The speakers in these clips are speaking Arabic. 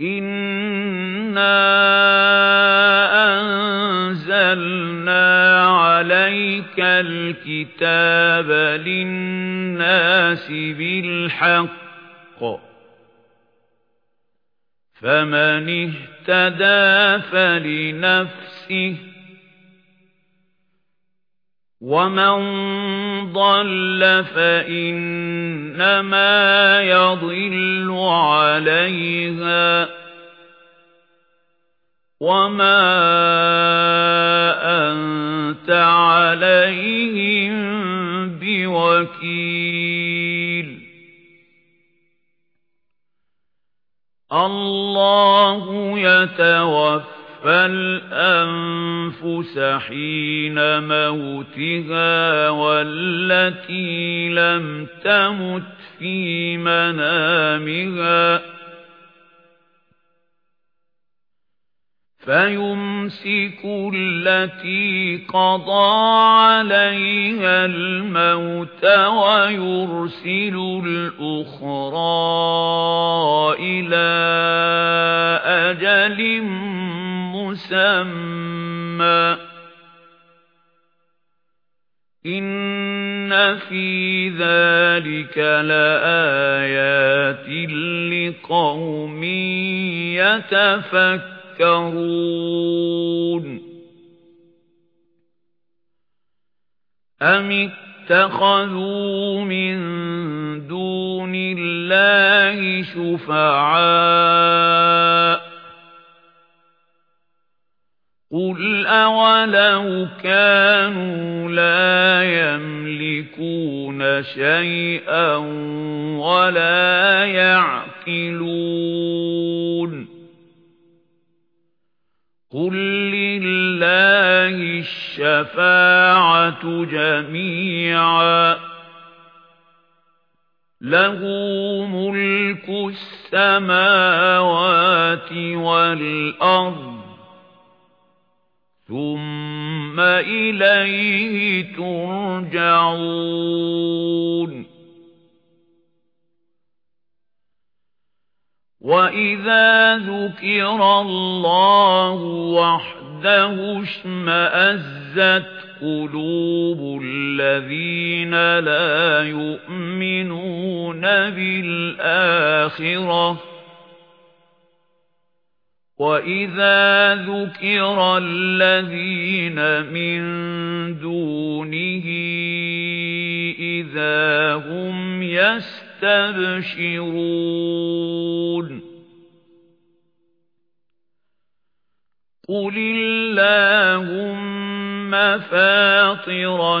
إِنَّا أَنزَلْنَا عَلَيْكَ الْكِتَابَ لِلنَّاسِ بِالْحَقِّ فَمَنِ اهْتَدَىٰ فَلِنَفْسِهِ وَمَن ضَلَّ فَإِنَّمَا يَضِلُّ عَلَيْهَا. وَمَا أَنتَ عَلَيْهِم بِوَكِيلٍ. اللَّهُ يَتَوَفَّى الْأَنفُسَ حِينَ مَوْتِهَا وَالَّتِي لَمْ تَمُتْ فِي مَنَامِهَا فَيُمْسِكُ الَّتِي قَضَى عَلَيْهَا الْمَوْتَ وَيُرْسِلُ الْأُخْرَى إِلَى أَجَلٍ مُّسَمًّى إِنَّ فِي ذَلِكَ لَآيَاتٍ لِقَوْمٍ يَتَفَكَّرُونَ أَمِ اتَّخَذُوا مِن دُونِ اللَّهِ شُفَعَاءَ قُلْ أَوَلَوْ كَانُوا لَا يَمْلِكُونَ شَيْئًا وَلَا يَعْقِلُونَ قُل لِّلَّهِ الشَّفَاعَةُ جَمِيعًا لَّهُ مُلْكُ السَّمَاوَاتِ وَالْأَرْضِ ثُمَّ إِلَيْهِ تُرْجَعُونَ. وَإِذَا ذُكِرَ اللَّهُ وَحْدَهُ اشْمَأَزَّتْ قُلُوبُ الَّذِينَ لَا يُؤْمِنُونَ بِالْآخِرَةِ. وَإِذَا ذُكِرَ الَّذِينَ مِن دُونِهِ إِذَا هُمْ يَسْتَبْشِرُونَ قُلِ اللَّهُمَّ فَاطِرَ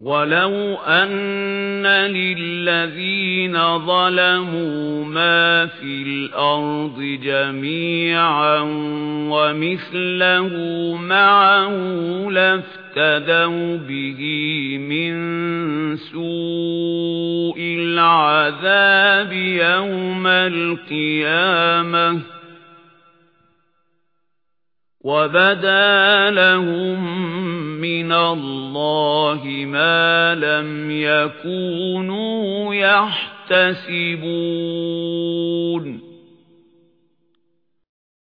وَلَوْ أَنَّ لِلَّذِينَ ظَلَمُوا مَا فِي الْأَرْضِ جَمِيعًا وَمِثْلَهُ مَعَهُ لَافْتَدَوْا بِهِ مِنْ سُوءِ الْعَذَابِ يَوْمَ الْقِيَامَةِ وَبَدَا لَهُم مِّنَ اللَّهِ مَا لَمْ يَكُونُوا يَحْتَسِبُونَ